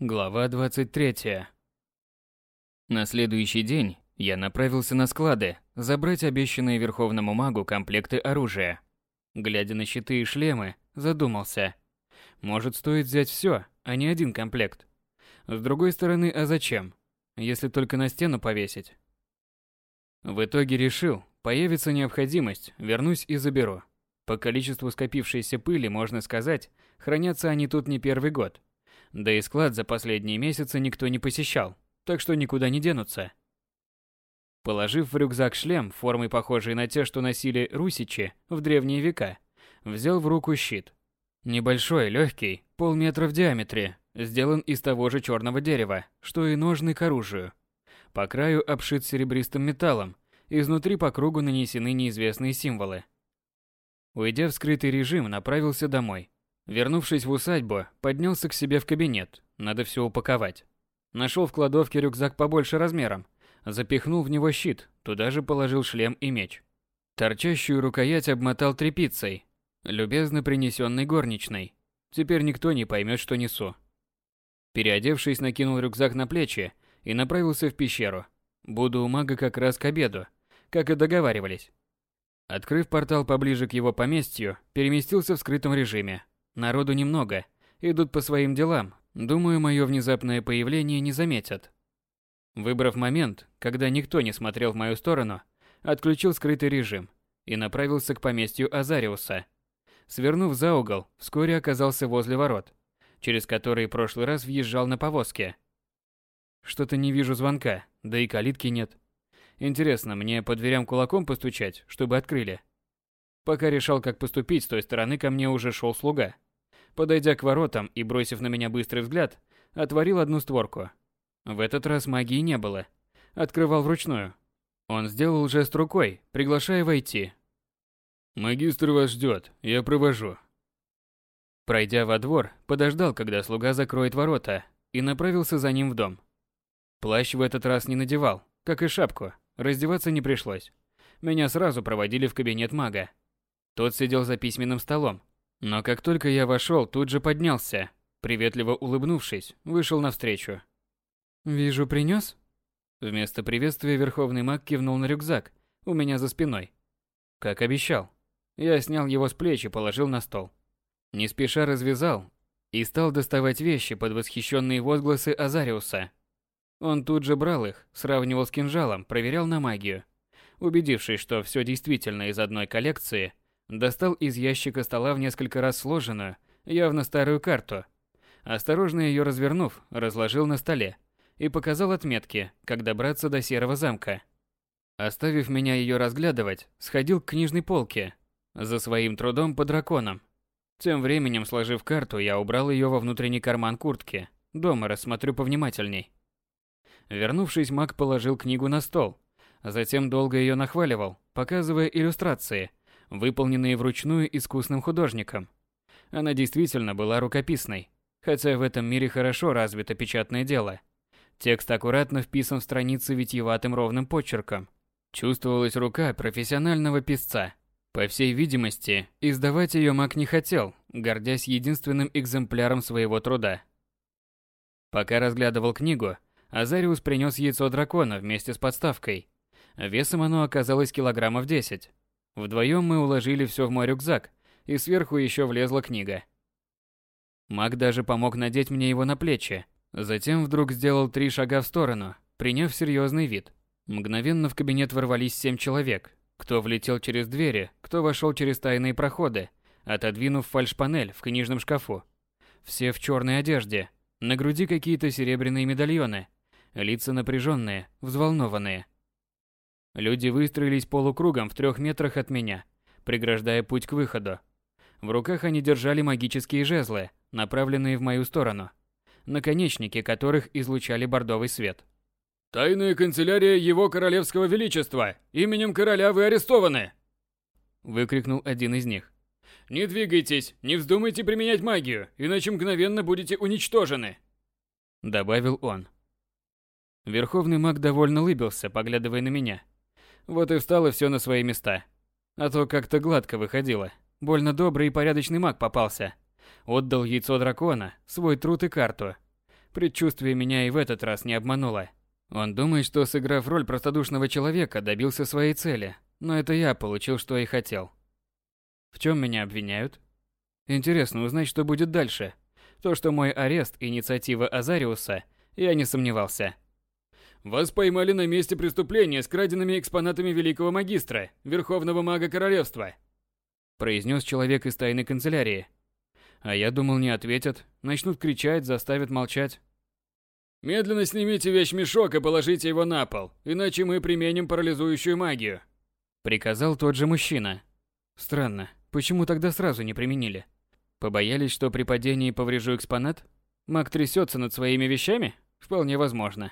Глава 23. На следующий день я направился на склады забрать обещанные Верховному магу комплекты оружия. Глядя на щиты и шлемы, задумался. Может, стоит взять все, а не один комплект. С другой стороны, а зачем? Если только на стену повесить. В итоге решил, появится необходимость, вернусь и заберу. По количеству скопившейся пыли, можно сказать, хранятся они тут не первый год. Да и склад за последние месяцы никто не посещал, так что никуда не денутся. Положив в рюкзак шлем, формой похожий на те, что носили русичи в древние века, взял в руку щит. Небольшой, легкий, полметра в диаметре, сделан из того же черного дерева, что и ножны к оружию. По краю обшит серебристым металлом, изнутри по кругу нанесены неизвестные символы. Уйдя в скрытый режим, направился домой. Вернувшись в усадьбу, поднялся к себе в кабинет. Надо все упаковать. Нашел в кладовке рюкзак побольше размером. Запихнул в него щит, туда же положил шлем и меч. Торчащую рукоять обмотал тряпицей, любезно принесенной горничной. Теперь никто не поймет, что несу. Переодевшись, накинул рюкзак на плечи и направился в пещеру. Буду у мага как раз к обеду, как и договаривались. Открыв портал поближе к его поместью, переместился в скрытом режиме, Народу немного, идут по своим делам. Думаю, мое внезапное появление не заметят. Выбрав момент, когда никто не смотрел в мою сторону, отключил скрытый режим и направился к поместью Азариуса. Свернув за угол, вскоре оказался возле ворот, через которые прошлый раз въезжал на повозке. Что-то не вижу звонка, да и калитки нет. Интересно, мне по дверям кулаком постучать, чтобы открыли? Пока решал, как поступить, с той стороны ко мне уже шел слуга. Подойдя к воротам и бросив на меня быстрый взгляд, отворил одну створку. В этот раз магии не было. Открывал вручную. Он сделал жест рукой, приглашая войти. «Магистр вас ждет, я провожу». Пройдя во двор, подождал, когда слуга закроет ворота, и направился за ним в дом. Плащ в этот раз не надевал, как и шапку, раздеваться не пришлось. Меня сразу проводили в кабинет мага. Тот сидел за письменным столом, но как только я вошел, тут же поднялся, приветливо улыбнувшись, вышел навстречу. «Вижу, принес?» Вместо приветствия Верховный Маг кивнул на рюкзак у меня за спиной. Как обещал. Я снял его с плеч и положил на стол. Не спеша развязал и стал доставать вещи под восхищенные возгласы Азариуса. Он тут же брал их, сравнивал с кинжалом, проверял на магию. Убедившись, что все действительно из одной коллекции, Достал из ящика стола в несколько раз сложенную, явно старую карту. Осторожно ее развернув, разложил на столе и показал отметки, как добраться до Серого замка. Оставив меня ее разглядывать, сходил к книжной полке, за своим трудом по драконам. Тем временем, сложив карту, я убрал ее во внутренний карман куртки. Дома рассмотрю повнимательней. Вернувшись, маг положил книгу на стол. Затем долго ее нахваливал, показывая иллюстрации – выполненные вручную искусным художником. Она действительно была рукописной, хотя в этом мире хорошо развито печатное дело. Текст аккуратно вписан в страницы витьеватым ровным почерком. Чувствовалась рука профессионального писца. По всей видимости, издавать ее маг не хотел, гордясь единственным экземпляром своего труда. Пока разглядывал книгу, Азариус принес яйцо дракона вместе с подставкой. Весом оно оказалось килограммов 10. Вдвоем мы уложили все в мой рюкзак, и сверху еще влезла книга. Маг даже помог надеть мне его на плечи. Затем вдруг сделал три шага в сторону, приняв серьезный вид. Мгновенно в кабинет ворвались семь человек. Кто влетел через двери, кто вошел через тайные проходы, отодвинув фальшпанель в книжном шкафу. Все в черной одежде, на груди какие-то серебряные медальоны, лица напряженные, взволнованные. Люди выстроились полукругом в трех метрах от меня, преграждая путь к выходу. В руках они держали магические жезлы, направленные в мою сторону, наконечники которых излучали бордовый свет. «Тайная канцелярия Его Королевского Величества! Именем короля вы арестованы!» Выкрикнул один из них. «Не двигайтесь, не вздумайте применять магию, иначе мгновенно будете уничтожены!» Добавил он. Верховный маг довольно улыбился, поглядывая на меня. Вот и встало все на свои места. А то как-то гладко выходило. Больно добрый и порядочный маг попался. Отдал яйцо дракона, свой труд и карту. Предчувствие меня и в этот раз не обмануло. Он думает, что сыграв роль простодушного человека, добился своей цели, но это я получил, что и хотел. В чем меня обвиняют? Интересно узнать, что будет дальше. То, что мой арест – инициатива Азариуса, я не сомневался. Вас поймали на месте преступления с краденными экспонатами Великого Магистра, Верховного Мага Королевства. Произнес человек из тайной канцелярии. А я думал, не ответят, начнут кричать, заставят молчать. Медленно снимите вещмешок и положите его на пол, иначе мы применим парализующую магию. Приказал тот же мужчина. Странно, почему тогда сразу не применили? Побоялись, что при падении поврежу экспонат? Маг трясется над своими вещами? Вполне возможно.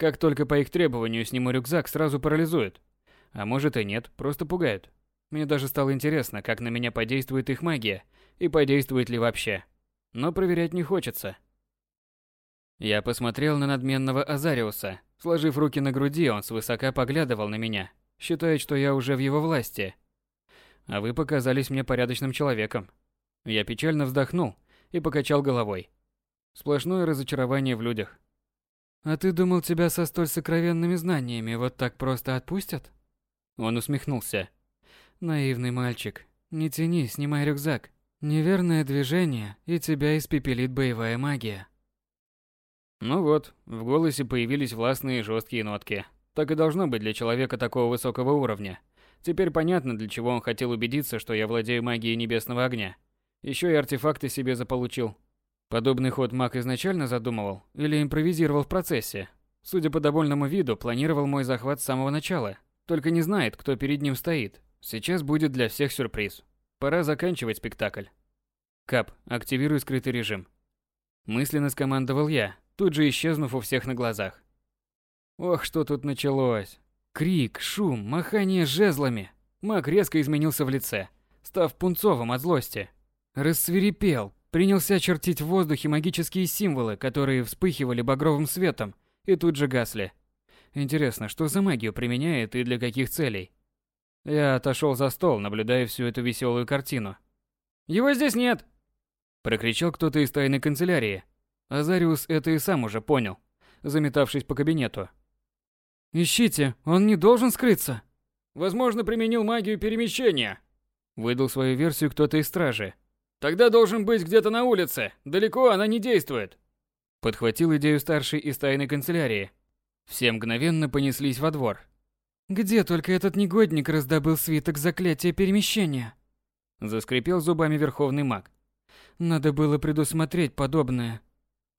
Как только по их требованию сниму рюкзак, сразу парализуют. А может и нет, просто пугают. Мне даже стало интересно, как на меня подействует их магия, и подействует ли вообще. Но проверять не хочется. Я посмотрел на надменного Азариуса. Сложив руки на груди, он свысока поглядывал на меня, считая, что я уже в его власти. А вы показались мне порядочным человеком. Я печально вздохнул и покачал головой. Сплошное разочарование в людях. «А ты думал, тебя со столь сокровенными знаниями вот так просто отпустят?» Он усмехнулся. «Наивный мальчик. Не тяни, снимай рюкзак. Неверное движение, и тебя испепелит боевая магия». Ну вот, в голосе появились властные жесткие нотки. Так и должно быть для человека такого высокого уровня. Теперь понятно, для чего он хотел убедиться, что я владею магией небесного огня. Еще и артефакты себе заполучил. Подобный ход маг изначально задумывал или импровизировал в процессе. Судя по довольному виду, планировал мой захват с самого начала. Только не знает, кто перед ним стоит. Сейчас будет для всех сюрприз. Пора заканчивать спектакль. Кап, активируй скрытый режим. Мысленно скомандовал я, тут же исчезнув у всех на глазах. Ох, что тут началось. Крик, шум, махание жезлами. Маг резко изменился в лице, став пунцовым от злости. Рассверепел, принялся чертить в воздухе магические символы, которые вспыхивали багровым светом и тут же гасли. Интересно, что за магию применяет и для каких целей? Я отошел за стол, наблюдая всю эту веселую картину. «Его здесь нет!» Прокричал кто-то из тайной канцелярии, Азариус это и сам уже понял, заметавшись по кабинету. «Ищите, он не должен скрыться!» «Возможно, применил магию перемещения!» Выдал свою версию кто-то из стражи. «Тогда должен быть где-то на улице, далеко она не действует!» Подхватил идею старший из тайной канцелярии. Все мгновенно понеслись во двор. «Где только этот негодник раздобыл свиток заклятия перемещения?» Заскрипел зубами верховный маг. «Надо было предусмотреть подобное.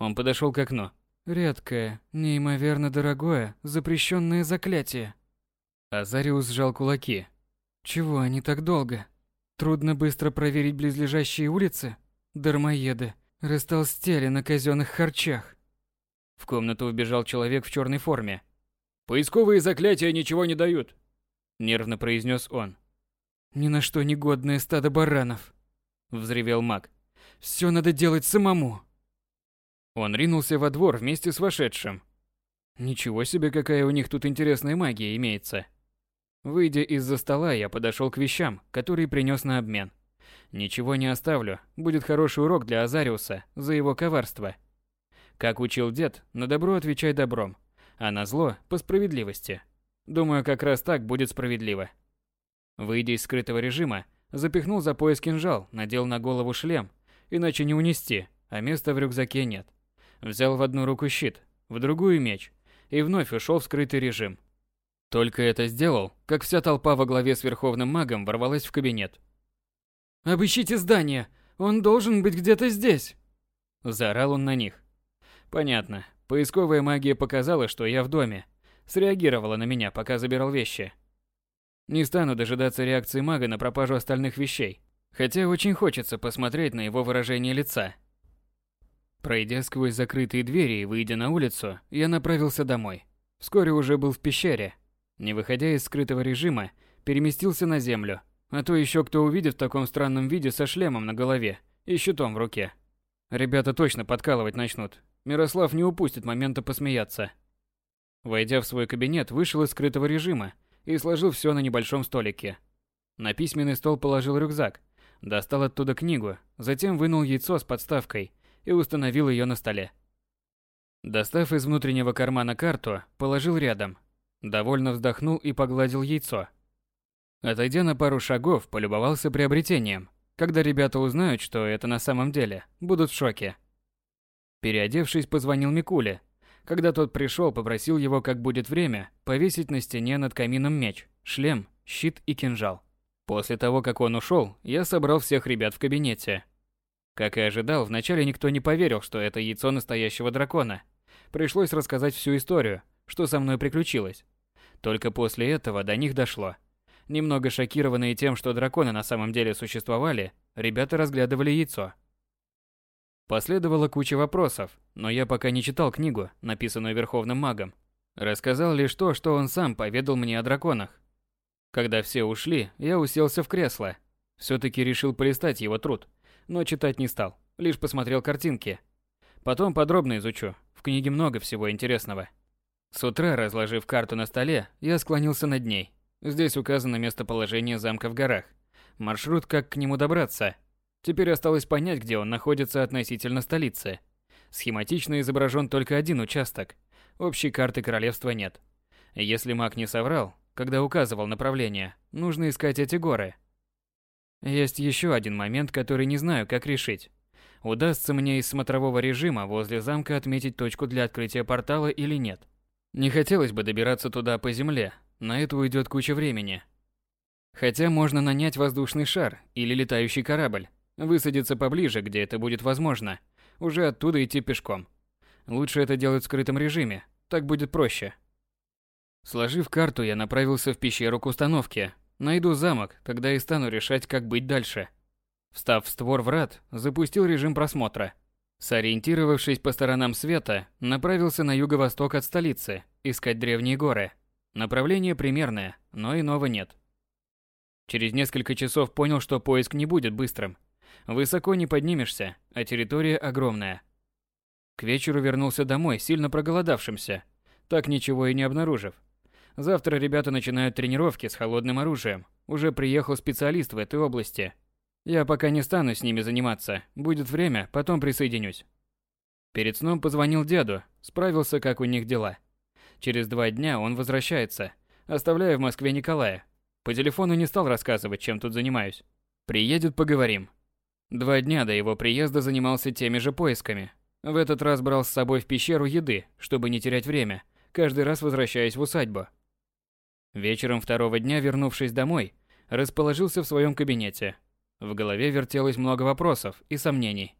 Он подошел к окну. Редкое, неимоверно дорогое, запрещенное заклятие. Азариус сжал кулаки. Чего они так долго? Трудно быстро проверить близлежащие улицы? Дармоеды растолстели на казенных харчах. В комнату вбежал человек в черной форме. «Поисковые заклятия ничего не дают», — нервно произнес он. «Ни на что негодное стадо баранов», — взревел маг. «Все надо делать самому». Он ринулся во двор вместе с вошедшим. Ничего себе, какая у них тут интересная магия имеется. Выйдя из-за стола, я подошел к вещам, которые принес на обмен. Ничего не оставлю, будет хороший урок для Азариуса за его коварство. Как учил дед, на добро отвечай добром, а на зло – по справедливости. Думаю, как раз так будет справедливо. Выйдя из скрытого режима, запихнул за пояс кинжал, надел на голову шлем, иначе не унести, а места в рюкзаке нет. Взял в одну руку щит, в другую меч и вновь ушел в скрытый режим. Только это сделал, как вся толпа во главе с Верховным Магом ворвалась в кабинет. «Обыщите здание! Он должен быть где-то здесь!» Заорал он на них. Понятно. Поисковая магия показала, что я в доме. Среагировала на меня, пока забирал вещи. Не стану дожидаться реакции мага на пропажу остальных вещей. Хотя очень хочется посмотреть на его выражение лица. Пройдя сквозь закрытые двери и выйдя на улицу, я направился домой. Вскоре уже был в пещере. Не выходя из скрытого режима, переместился на землю. А то еще кто увидит в таком странном виде со шлемом на голове и щитом в руке. Ребята точно подкалывать начнут. Мирослав не упустит момента посмеяться. Войдя в свой кабинет, вышел из скрытого режима и сложил все на небольшом столике. На письменный стол положил рюкзак, достал оттуда книгу, затем вынул яйцо с подставкой – и установил ее на столе. Достав из внутреннего кармана карту, положил рядом. Довольно вздохнул и погладил яйцо. Отойдя на пару шагов, полюбовался приобретением. Когда ребята узнают, что это на самом деле, будут в шоке. Переодевшись, позвонил Микуле. Когда тот пришел, попросил его, как будет время, повесить на стене над камином меч, шлем, щит и кинжал. После того, как он ушел, я собрал всех ребят в кабинете. Как и ожидал, вначале никто не поверил, что это яйцо настоящего дракона. Пришлось рассказать всю историю, что со мной приключилось. Только после этого до них дошло. Немного шокированные тем, что драконы на самом деле существовали, ребята разглядывали яйцо. Последовала куча вопросов, но я пока не читал книгу, написанную Верховным Магом. Рассказал лишь то, что он сам поведал мне о драконах. Когда все ушли, я уселся в кресло. Все-таки решил полистать его труд, но читать не стал, лишь посмотрел картинки. Потом подробно изучу, в книге много всего интересного. С утра, разложив карту на столе, я склонился над ней. Здесь указано местоположение замка в горах. Маршрут, как к нему добраться. Теперь осталось понять, где он находится относительно столицы. Схематично изображен только один участок. Общей карты королевства нет. Если маг не соврал, когда указывал направление, нужно искать эти горы. Есть еще один момент, который не знаю, как решить. Удастся мне из смотрового режима возле замка отметить точку для открытия портала или нет. Не хотелось бы добираться туда по земле, на это уйдет куча времени. Хотя можно нанять воздушный шар или летающий корабль, высадиться поближе, где это будет возможно, уже оттуда идти пешком. Лучше это делать в скрытом режиме, так будет проще. Сложив карту, я направился в пещеру к установке. Найду замок, тогда и стану решать, как быть дальше. Встав в створ врат, запустил режим просмотра. Сориентировавшись по сторонам света, направился на юго-восток от столицы, искать древние горы. Направление примерное, но иного нет. Через несколько часов понял, что поиск не будет быстрым. Высоко не поднимешься, а территория огромная. К вечеру вернулся домой, сильно проголодавшимся, так ничего и не обнаружив. Завтра ребята начинают тренировки с холодным оружием. Уже приехал специалист в этой области. Я пока не стану с ними заниматься. Будет время, потом присоединюсь. Перед сном позвонил деду, справился, как у них дела. Через два дня он возвращается, оставляя в Москве Николая. По телефону не стал рассказывать, чем тут занимаюсь. Приедет, поговорим. Два дня до его приезда занимался теми же поисками. В этот раз брал с собой в пещеру еды, чтобы не терять время, каждый раз возвращаясь в усадьбу. Вечером второго дня, вернувшись домой, расположился в своем кабинете. В голове вертелось много вопросов и сомнений.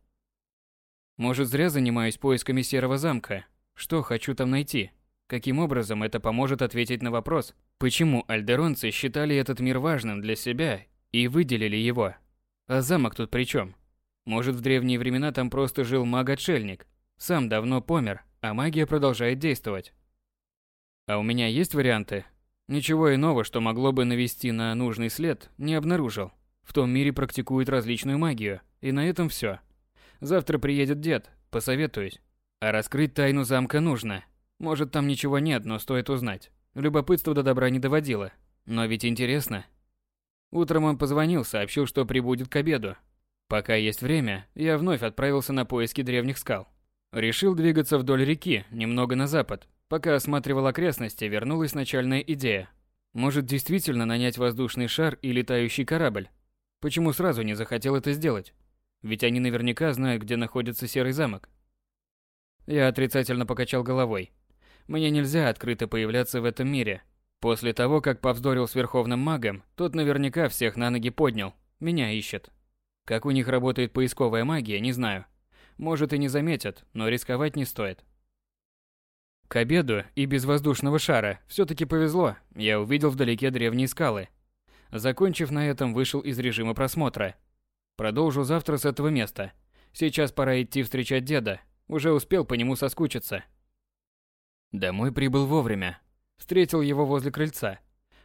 Может, зря занимаюсь поисками Серого замка? Что хочу там найти? Каким образом это поможет ответить на вопрос, почему альдеронцы считали этот мир важным для себя и выделили его? А замок тут при чем? Может, в древние времена там просто жил маг-отшельник, сам давно помер, а магия продолжает действовать. А у меня есть варианты? Ничего иного, что могло бы навести на нужный след, не обнаружил. В том мире практикуют различную магию, и на этом все. Завтра приедет дед, посоветуюсь. А раскрыть тайну замка нужно, может, там ничего нет, но стоит узнать. Любопытство до добра не доводило. Но ведь интересно. Утром он позвонил, сообщил, что прибудет к обеду. Пока есть время, я вновь отправился на поиски древних скал. Решил двигаться вдоль реки, немного на запад. Пока осматривал окрестности, вернулась начальная идея. Может, действительно нанять воздушный шар и летающий корабль? Почему сразу не захотел это сделать? Ведь они наверняка знают, где находится Серый замок. Я отрицательно покачал головой. Мне нельзя открыто появляться в этом мире. После того, как повздорил с Верховным Магом, тот наверняка всех на ноги поднял. Меня ищет. Как у них работает поисковая магия, не знаю. Может и не заметят, но рисковать не стоит. К обеду и без воздушного шара все-таки повезло. Я увидел вдалеке древние скалы. Закончив на этом, вышел из режима просмотра. Продолжу завтра с этого места. Сейчас пора идти встречать деда. Уже успел по нему соскучиться. Домой прибыл вовремя. Встретил его возле крыльца.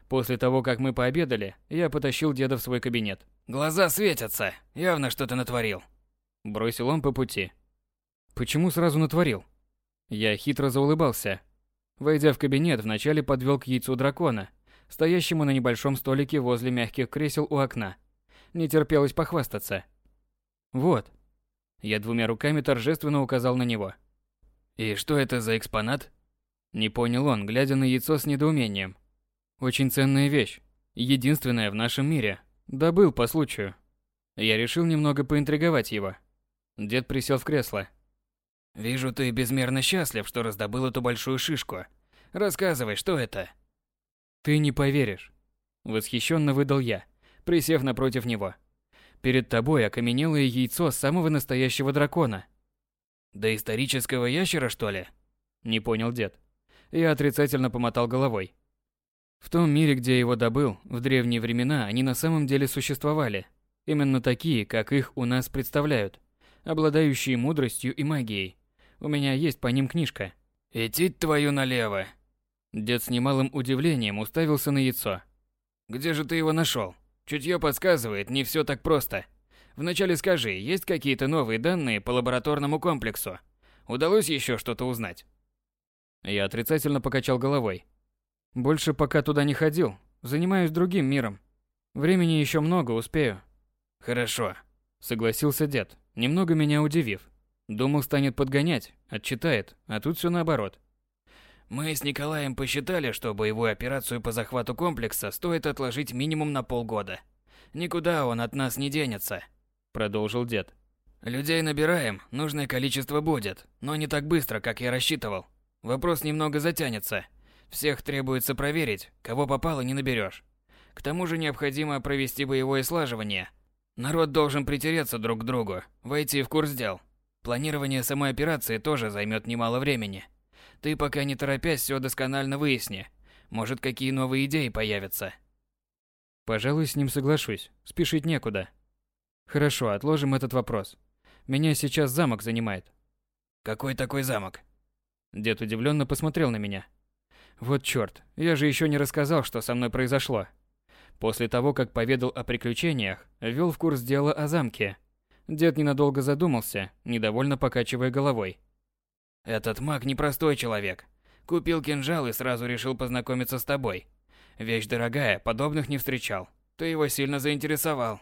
После того, как мы пообедали, я потащил деда в свой кабинет. «Глаза светятся, явно что-то натворил», – бросил он по пути. «Почему сразу натворил?» Я хитро заулыбался. Войдя в кабинет, вначале подвел к яйцу дракона, стоящему на небольшом столике возле мягких кресел у окна. Не терпелось похвастаться. «Вот». Я двумя руками торжественно указал на него. «И что это за экспонат?» Не понял он, глядя на яйцо с недоумением. «Очень ценная вещь. Единственная в нашем мире. Добыл по случаю». Я решил немного поинтриговать его. Дед присел в кресло. «Вижу, ты безмерно счастлив, что раздобыл эту большую шишку. Рассказывай, что это?» «Ты не поверишь», — восхищенно выдал я, присев напротив него. «Перед тобой окаменелое яйцо самого настоящего дракона». «Да исторического ящера, что ли?» — не понял дед. Я отрицательно помотал головой. В том мире, где его добыл, в древние времена они на самом деле существовали. Именно такие, как их у нас представляют, обладающие мудростью и магией. У меня есть по ним книжка. «Идти твою налево!» Дед с немалым удивлением уставился на яйцо. «Где же ты его нашел? Чутье подсказывает, не все так просто. Вначале скажи, есть какие-то новые данные по лабораторному комплексу? Удалось еще что-то узнать?» Я отрицательно покачал головой. «Больше пока туда не ходил. Занимаюсь другим миром. Времени еще много, успею». «Хорошо», — согласился дед, немного меня удивив. Думал, станет подгонять, отчитает, а тут все наоборот. Мы с Николаем посчитали, что боевую операцию по захвату комплекса стоит отложить минимум на полгода. Никуда он от нас не денется, продолжил дед. Людей набираем, нужное количество будет, но не так быстро, как я рассчитывал. Вопрос немного затянется. Всех требуется проверить, кого попало не наберешь. К тому же необходимо провести боевое слаживание. Народ должен притереться друг к другу, войти в курс дел. Планирование самой операции тоже займет немало времени. Ты пока не торопясь все досконально выясни. Может, какие новые идеи появятся. Пожалуй, с ним соглашусь. Спешить некуда. Хорошо, отложим этот вопрос. Меня сейчас замок занимает. Какой такой замок? Дед удивленно посмотрел на меня. Вот чёрт, я же еще не рассказал, что со мной произошло. После того, как поведал о приключениях, ввел в курс дела о замке, Дед ненадолго задумался, недовольно покачивая головой. «Этот маг непростой человек. Купил кинжал и сразу решил познакомиться с тобой. Вещь дорогая, подобных не встречал. Ты его сильно заинтересовал.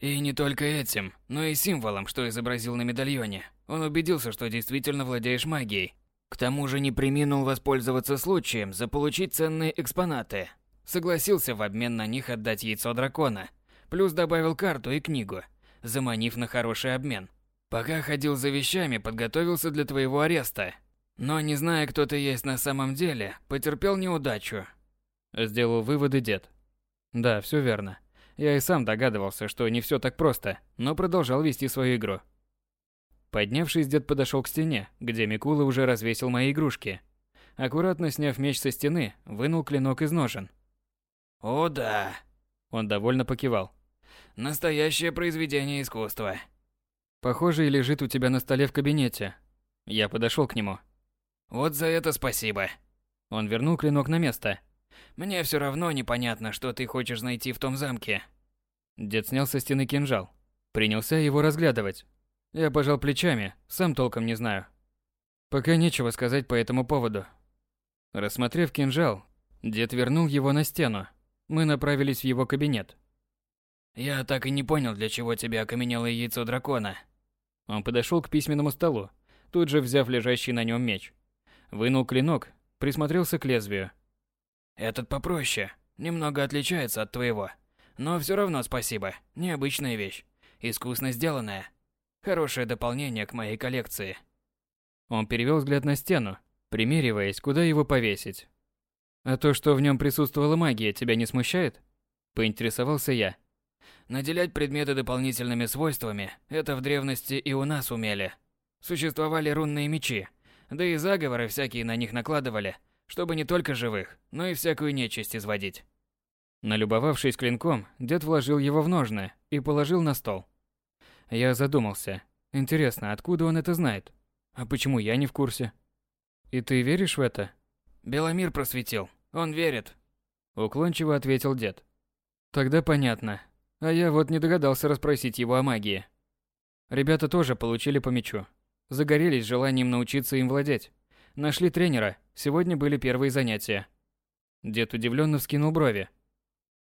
И не только этим, но и символом, что изобразил на медальоне. Он убедился, что действительно владеешь магией. К тому же не приминул воспользоваться случаем заполучить ценные экспонаты. Согласился в обмен на них отдать яйцо дракона. Плюс добавил карту и книгу, заманив на хороший обмен. Пока ходил за вещами, подготовился для твоего ареста. Но не зная, кто ты есть на самом деле, потерпел неудачу. Сделал выводы дед. Да, все верно. Я и сам догадывался, что не все так просто, но продолжал вести свою игру. Поднявшись, дед подошел к стене, где Микула уже развесил мои игрушки. Аккуратно сняв меч со стены, вынул клинок из ножен. «О да!» Он довольно покивал. Настоящее произведение искусства. Похоже, и лежит у тебя на столе в кабинете. Я подошел к нему. Вот за это спасибо. Он вернул клинок на место. Мне все равно непонятно, что ты хочешь найти в том замке. Дед снял со стены кинжал. Принялся его разглядывать. Я пожал плечами, сам толком не знаю. Пока нечего сказать по этому поводу. Рассмотрев кинжал, дед вернул его на стену. Мы направились в его кабинет. Я так и не понял, для чего тебе окаменелое яйцо дракона. Он подошел к письменному столу, тут же взяв лежащий на нем меч. Вынул клинок, присмотрелся к лезвию. Этот попроще, немного отличается от твоего. Но все равно спасибо, необычная вещь, искусно сделанная. Хорошее дополнение к моей коллекции. Он перевел взгляд на стену, примериваясь, куда его повесить. А то, что в нем присутствовала магия, тебя не смущает? Поинтересовался я. Наделять предметы дополнительными свойствами – это в древности и у нас умели. Существовали рунные мечи, да и заговоры всякие на них накладывали, чтобы не только живых, но и всякую нечисть изводить. Налюбовавшись клинком, дед вложил его в ножны и положил на стол. Я задумался. Интересно, откуда он это знает? А почему я не в курсе? И ты веришь в это? Беломир просветил. Он верит. Уклончиво ответил дед. Тогда понятно. А я вот не догадался расспросить его о магии. Ребята тоже получили по мячу. Загорелись желанием научиться им владеть. Нашли тренера. Сегодня были первые занятия. Дед удивленно вскинул брови.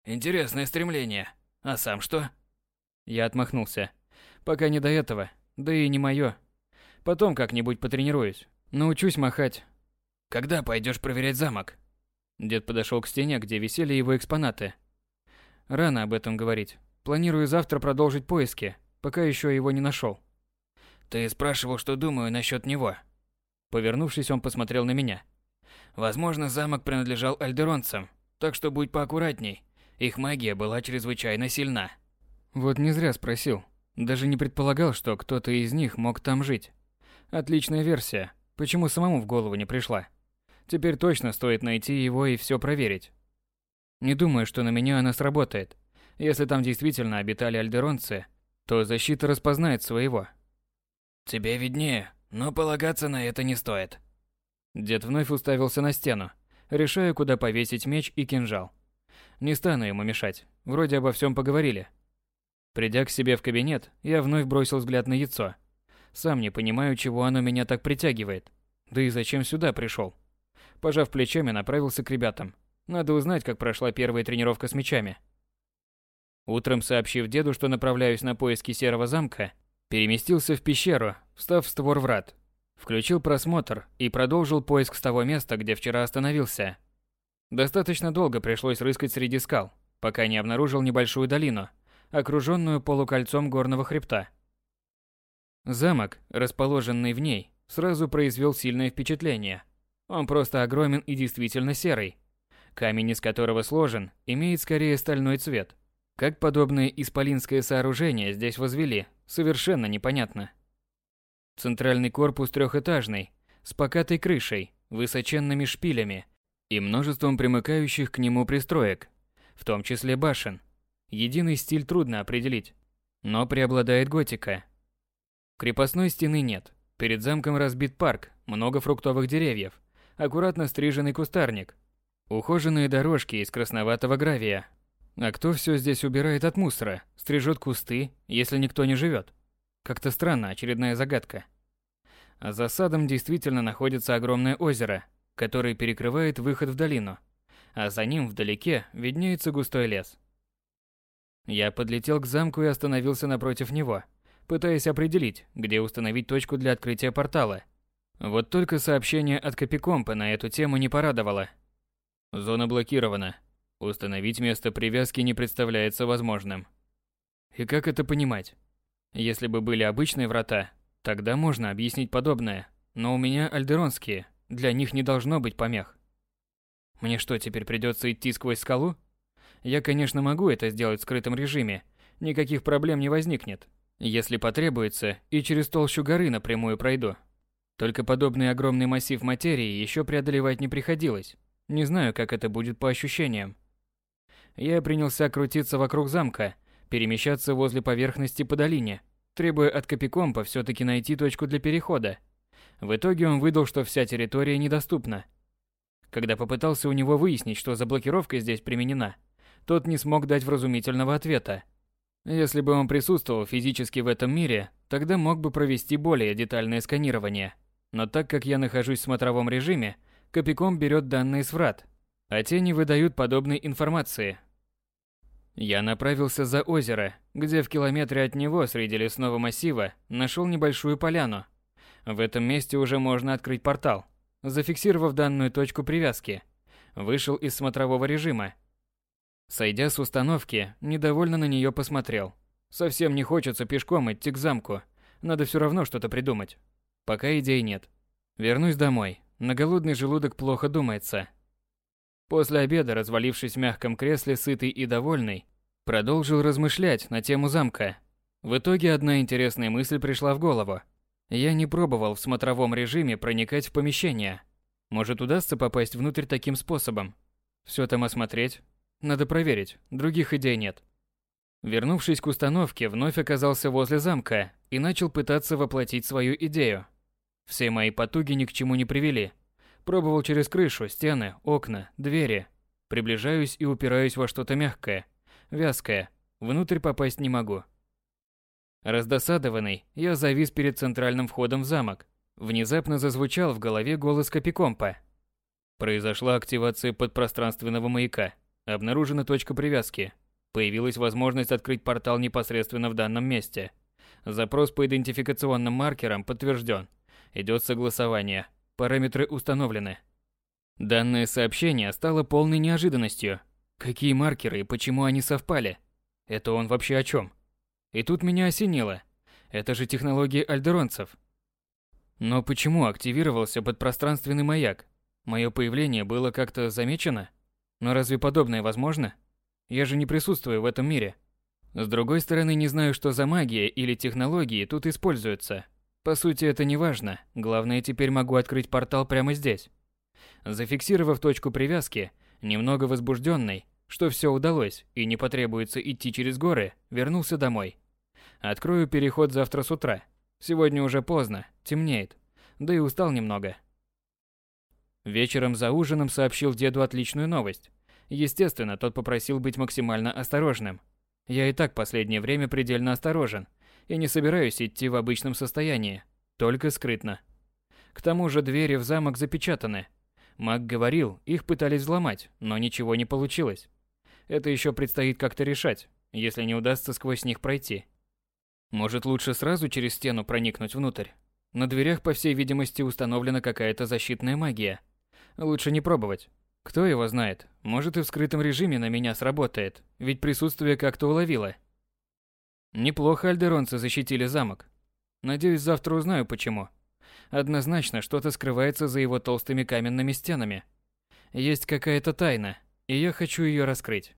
Интересное стремление. А сам что? Я отмахнулся. Пока не до этого. Да и не мое. Потом как-нибудь потренируюсь. Научусь махать. Когда пойдешь проверять замок? Дед подошел к стене, где висели его экспонаты. Рано об этом говорить. Планирую завтра продолжить поиски, пока еще его не нашел. Ты спрашивал, что думаю насчет него. Повернувшись, он посмотрел на меня. Возможно, замок принадлежал альдеронцам, так что будь поаккуратней. Их магия была чрезвычайно сильна. Вот не зря спросил. Даже не предполагал, что кто-то из них мог там жить. Отличная версия. Почему самому в голову не пришла? Теперь точно стоит найти его и все проверить. Не думаю, что на меня она сработает. Если там действительно обитали альдеронцы, то защита распознает своего. Тебе виднее, но полагаться на это не стоит. Дед вновь уставился на стену, решая, куда повесить меч и кинжал. Не стану ему мешать, вроде обо всем поговорили. Придя к себе в кабинет, я вновь бросил взгляд на яйцо. Сам не понимаю, чего оно меня так притягивает. Да и зачем сюда пришел? Пожав плечами, направился к ребятам. Надо узнать, как прошла первая тренировка с мечами. Утром, сообщив деду, что направляюсь на поиски серого замка, переместился в пещеру, встав в створ врат. Включил просмотр и продолжил поиск с того места, где вчера остановился. Достаточно долго пришлось рыскать среди скал, пока не обнаружил небольшую долину, окруженную полукольцом горного хребта. Замок, расположенный в ней, сразу произвел сильное впечатление. Он просто огромен и действительно серый. Камень, из которого сложен, имеет скорее стальной цвет. Как подобное исполинское сооружение здесь возвели, совершенно непонятно. Центральный корпус трехэтажный, с покатой крышей, высоченными шпилями и множеством примыкающих к нему пристроек, в том числе башен. Единый стиль трудно определить, но преобладает готика. Крепостной стены нет. Перед замком разбит парк, много фруктовых деревьев, аккуратно стриженный кустарник, ухоженные дорожки из красноватого гравия. А кто все здесь убирает от мусора, стрижет кусты, если никто не живет? Как-то странно, очередная загадка. За садом действительно находится огромное озеро, которое перекрывает выход в долину, а за ним вдалеке виднеется густой лес. Я подлетел к замку и остановился напротив него, пытаясь определить, где установить точку для открытия портала. Вот только сообщение от Капикомпа на эту тему не порадовало. Зона блокирована. Установить место привязки не представляется возможным. И как это понимать? Если бы были обычные врата, тогда можно объяснить подобное. Но у меня альдеронские, для них не должно быть помех. Мне что, теперь придется идти сквозь скалу? Я, конечно, могу это сделать в скрытом режиме, никаких проблем не возникнет. Если потребуется, и через толщу горы напрямую пройду. Только подобный огромный массив материи еще преодолевать не приходилось. Не знаю, как это будет по ощущениям. Я принялся крутиться вокруг замка, перемещаться возле поверхности по долине, требуя от Капикомпа все-таки найти точку для перехода. В итоге он выдал, что вся территория недоступна. Когда попытался у него выяснить, что за блокировка здесь применена, тот не смог дать вразумительного ответа. Если бы он присутствовал физически в этом мире, тогда мог бы провести более детальное сканирование. Но так как я нахожусь в смотровом режиме, Копиком берет данные с врат, а те не выдают подобной информации. Я направился за озеро, где в километре от него среди лесного массива нашел небольшую поляну. В этом месте уже можно открыть портал. Зафиксировав данную точку привязки, вышел из смотрового режима. Сойдя с установки, недовольно на нее посмотрел. Совсем не хочется пешком идти к замку. Надо все равно что-то придумать. Пока идей нет. Вернусь домой. На голодный желудок плохо думается. После обеда, развалившись в мягком кресле, сытый и довольный, продолжил размышлять на тему замка. В итоге одна интересная мысль пришла в голову. Я не пробовал в смотровом режиме проникать в помещение. Может, удастся попасть внутрь таким способом. Все там осмотреть. Надо проверить, других идей нет. Вернувшись к установке, вновь оказался возле замка и начал пытаться воплотить свою идею. Все мои потуги ни к чему не привели. Пробовал через крышу, стены, окна, двери. Приближаюсь и упираюсь во что-то мягкое, вязкое. Внутрь попасть не могу. Раздосадованный, я завис перед центральным входом в замок. Внезапно зазвучал в голове голос Капикомпа. Произошла активация подпространственного маяка. Обнаружена точка привязки. Появилась возможность открыть портал непосредственно в данном месте. Запрос по идентификационным маркерам подтвержден. Идет согласование. Параметры установлены. Данное сообщение стало полной неожиданностью. Какие маркеры и почему они совпали? Это он вообще о чем? И тут меня осенило. Это же технологии альдеронцев. Но почему активировался подпространственный маяк? Мое появление было как-то замечено? Но разве подобное возможно? Я же не присутствую в этом мире. С другой стороны, не знаю, что за магия или технологии тут используются. По сути, это не важно. Главное, теперь могу открыть портал прямо здесь. Зафиксировав точку привязки, немного возбужденный, что все удалось и не потребуется идти через горы, вернулся домой. Открою переход завтра с утра. Сегодня уже поздно, темнеет. Да и устал немного. Вечером за ужином сообщил деду отличную новость. Естественно, тот попросил быть максимально осторожным. Я и так последнее время предельно осторожен и не собираюсь идти в обычном состоянии, только скрытно. К тому же двери в замок запечатаны. Маг говорил, их пытались взломать, но ничего не получилось. Это еще предстоит как-то решать, если не удастся сквозь них пройти. Может, лучше сразу через стену проникнуть внутрь? На дверях, по всей видимости, установлена какая-то защитная магия. Лучше не пробовать. Кто его знает, может и в скрытом режиме на меня сработает, ведь присутствие как-то уловило. Неплохо альдеронцы защитили замок. Надеюсь, завтра узнаю почему. Однозначно что-то скрывается за его толстыми каменными стенами. Есть какая-то тайна, и я хочу ее раскрыть.